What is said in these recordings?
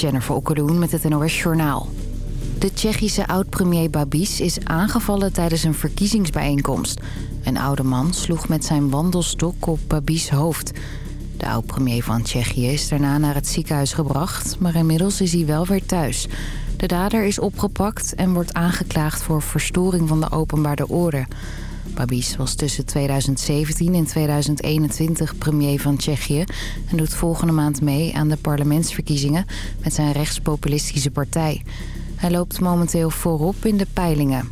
Jennifer Okkeloen met het NOS Journaal. De Tsjechische oud-premier Babis is aangevallen tijdens een verkiezingsbijeenkomst. Een oude man sloeg met zijn wandelstok op Babis hoofd. De oud-premier van Tsjechië is daarna naar het ziekenhuis gebracht... maar inmiddels is hij wel weer thuis. De dader is opgepakt en wordt aangeklaagd voor verstoring van de openbare orde... Babis was tussen 2017 en 2021 premier van Tsjechië... en doet volgende maand mee aan de parlementsverkiezingen met zijn rechtspopulistische partij. Hij loopt momenteel voorop in de peilingen.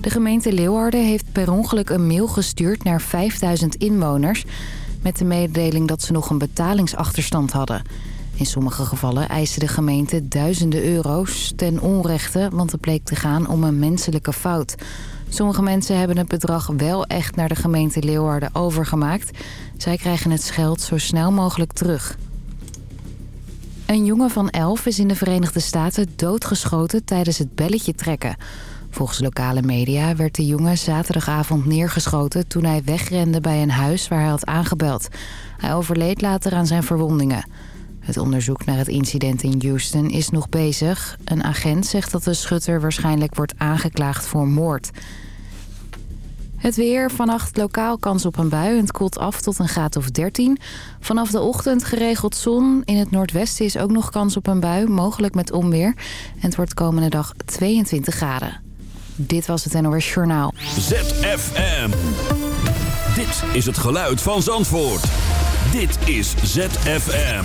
De gemeente Leeuwarden heeft per ongeluk een mail gestuurd naar 5000 inwoners... met de mededeling dat ze nog een betalingsachterstand hadden... In sommige gevallen eiste de gemeente duizenden euro's ten onrechte... want het bleek te gaan om een menselijke fout. Sommige mensen hebben het bedrag wel echt naar de gemeente Leeuwarden overgemaakt. Zij krijgen het geld zo snel mogelijk terug. Een jongen van 11 is in de Verenigde Staten doodgeschoten tijdens het belletje trekken. Volgens lokale media werd de jongen zaterdagavond neergeschoten... toen hij wegrende bij een huis waar hij had aangebeld. Hij overleed later aan zijn verwondingen. Het onderzoek naar het incident in Houston is nog bezig. Een agent zegt dat de schutter waarschijnlijk wordt aangeklaagd voor moord. Het weer, vannacht lokaal kans op een bui. Het koelt af tot een graad of 13. Vanaf de ochtend geregeld zon. In het noordwesten is ook nog kans op een bui, mogelijk met onweer. En het wordt komende dag 22 graden. Dit was het NOS Journaal. ZFM. Dit is het geluid van Zandvoort. Dit is ZFM.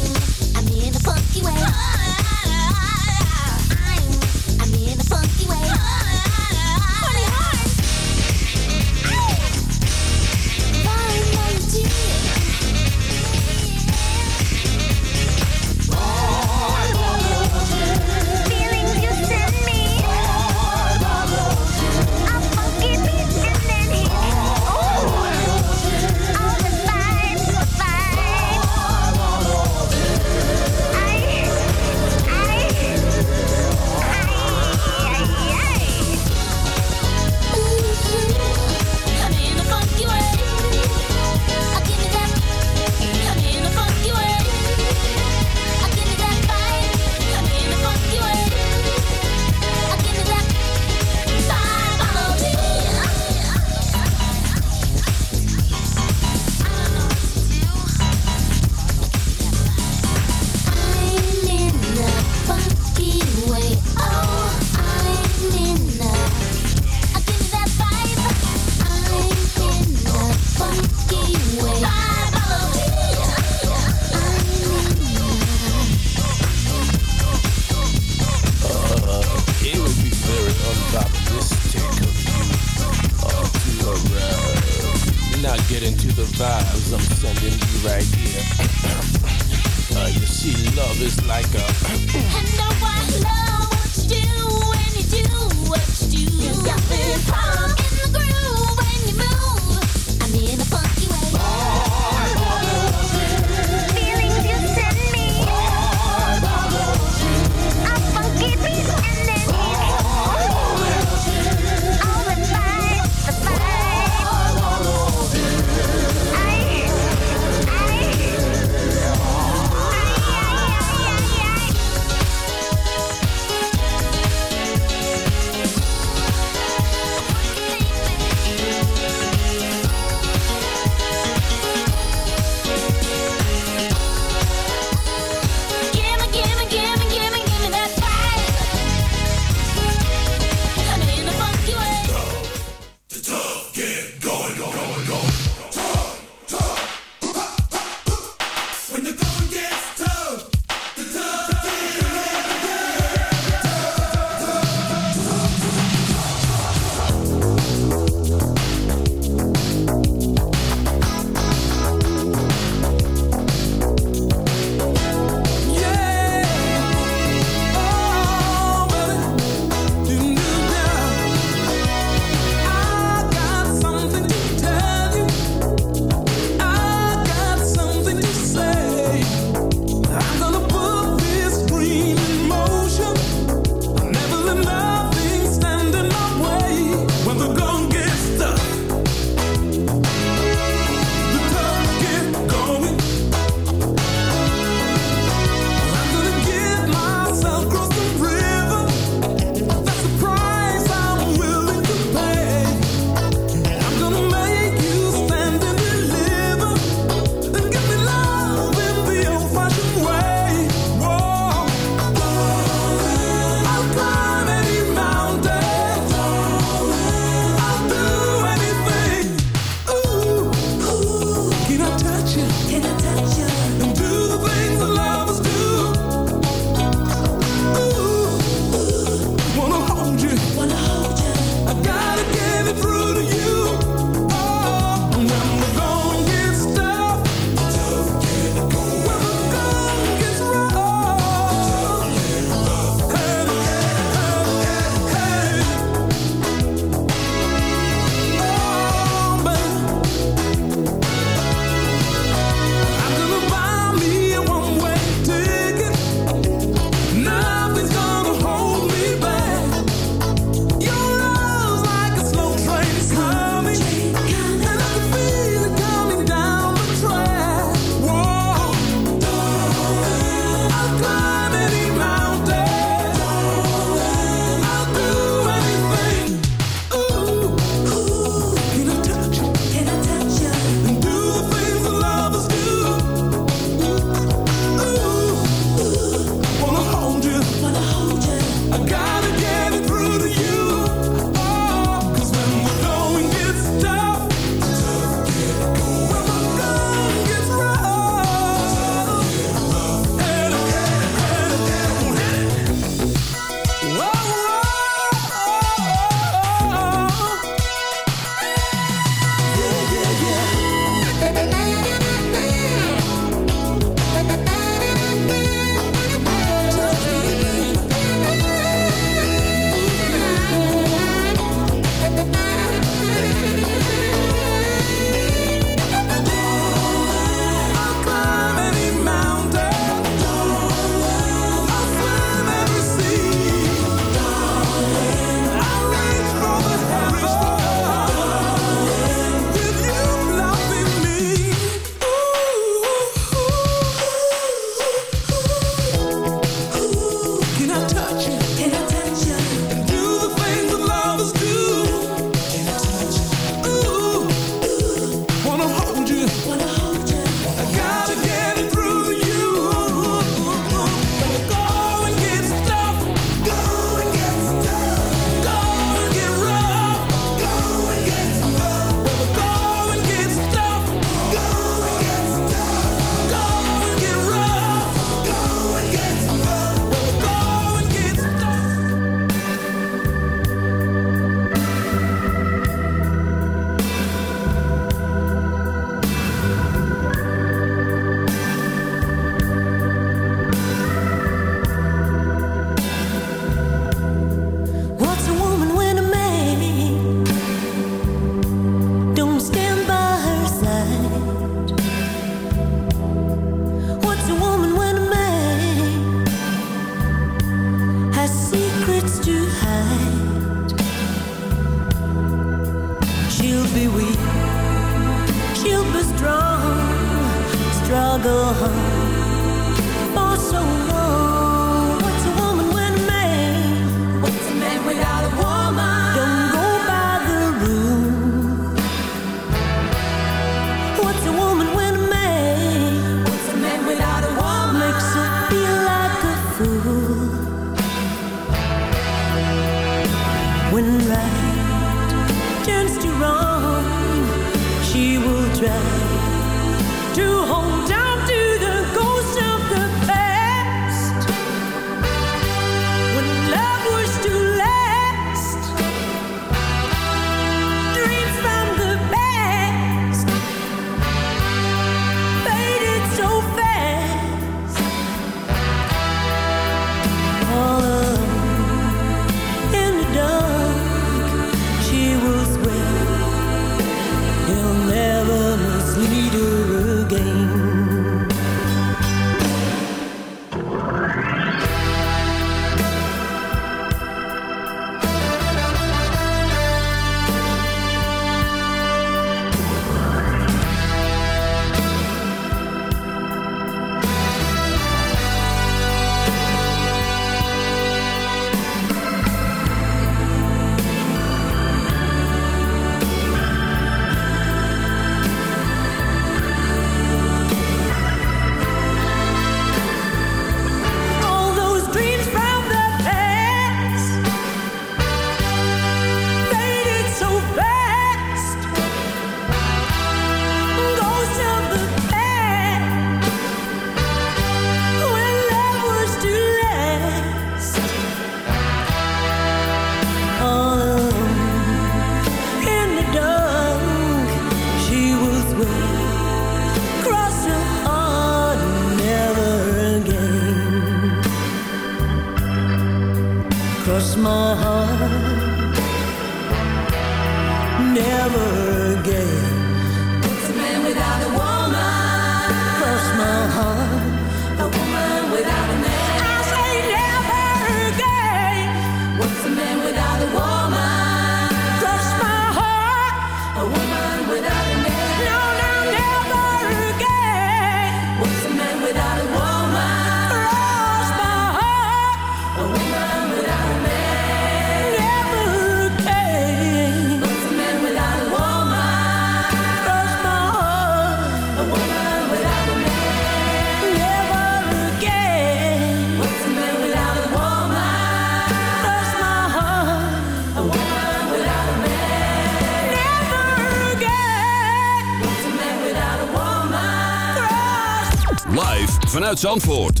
Zandvoort.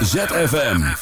ZFM.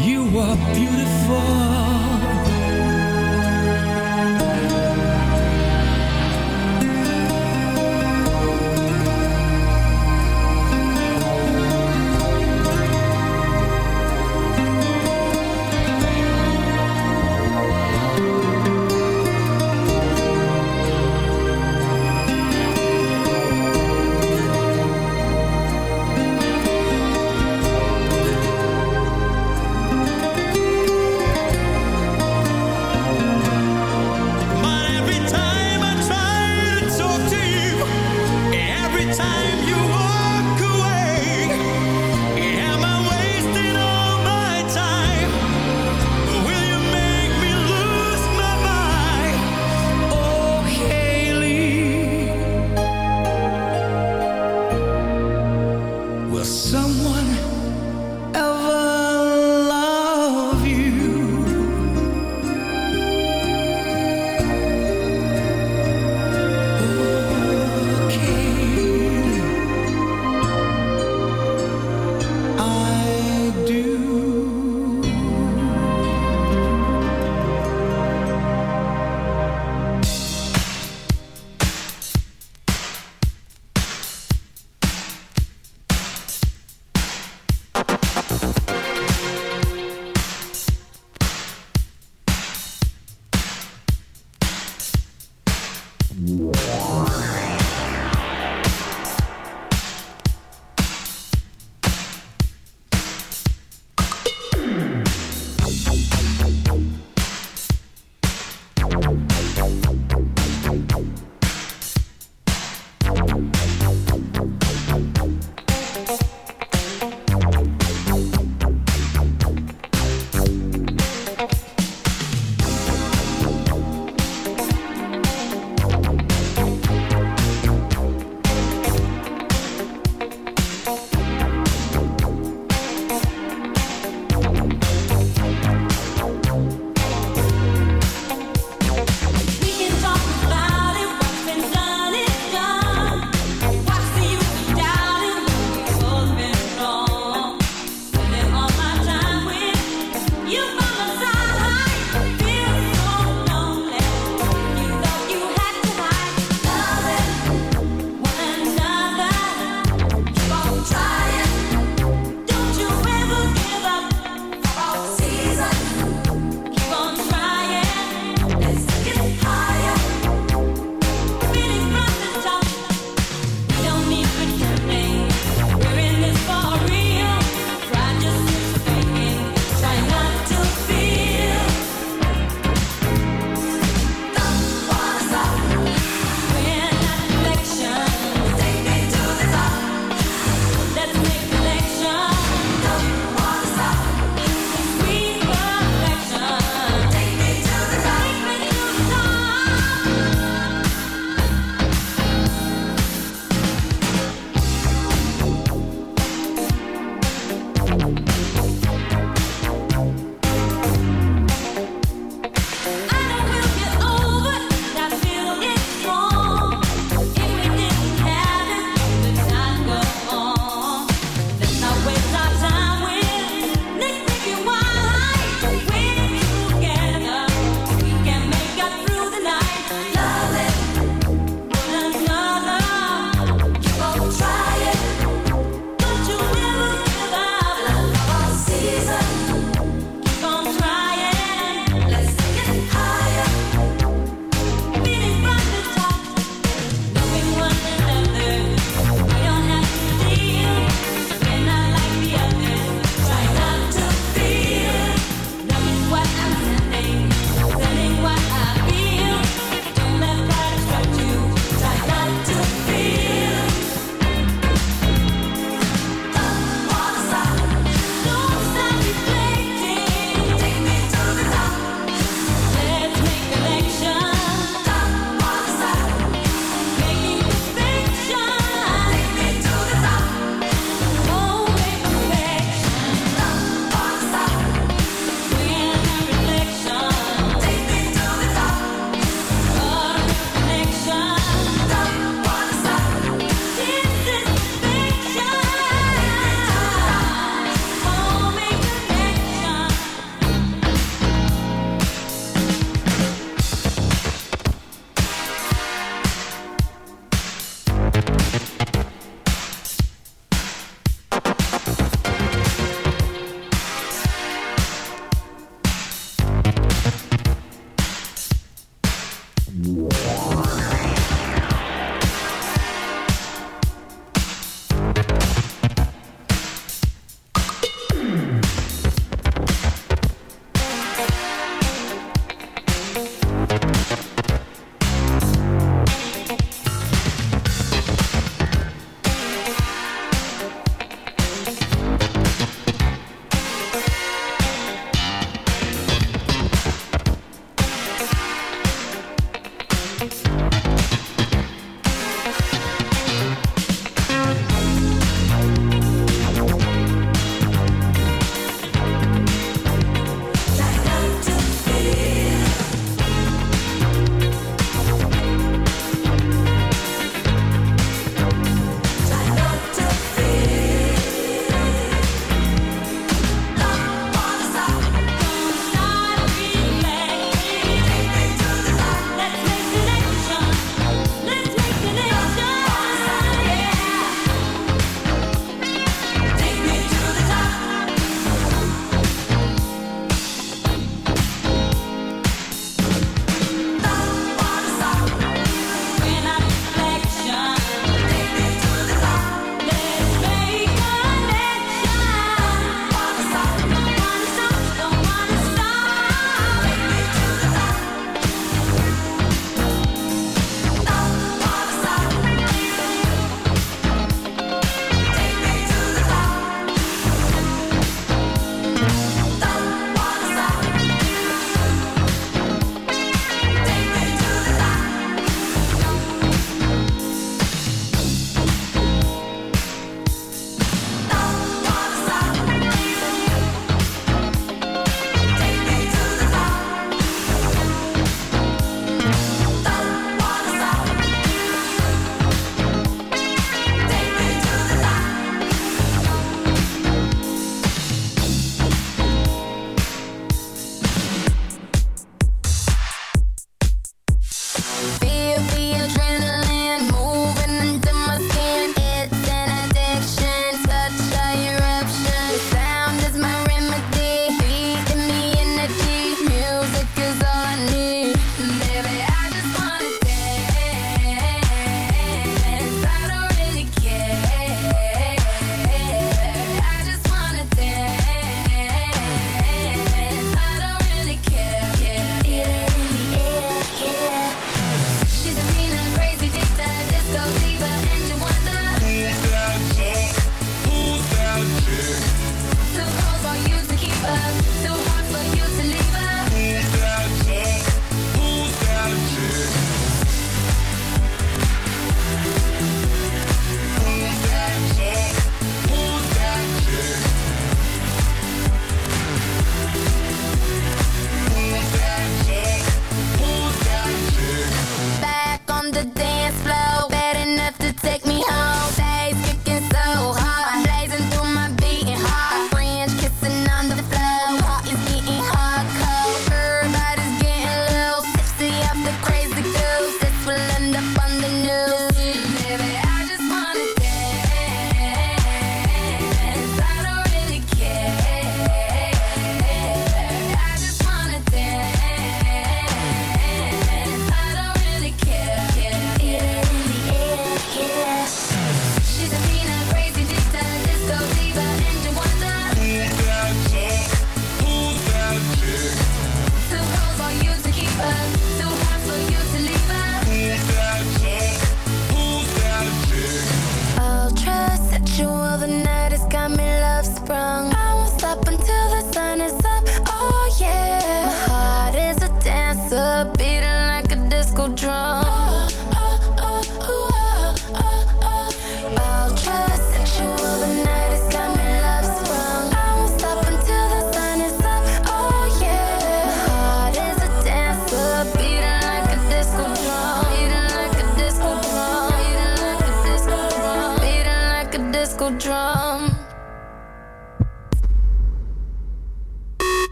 You are beautiful.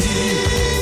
see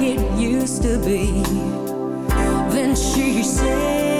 Like it used to be. Then she says,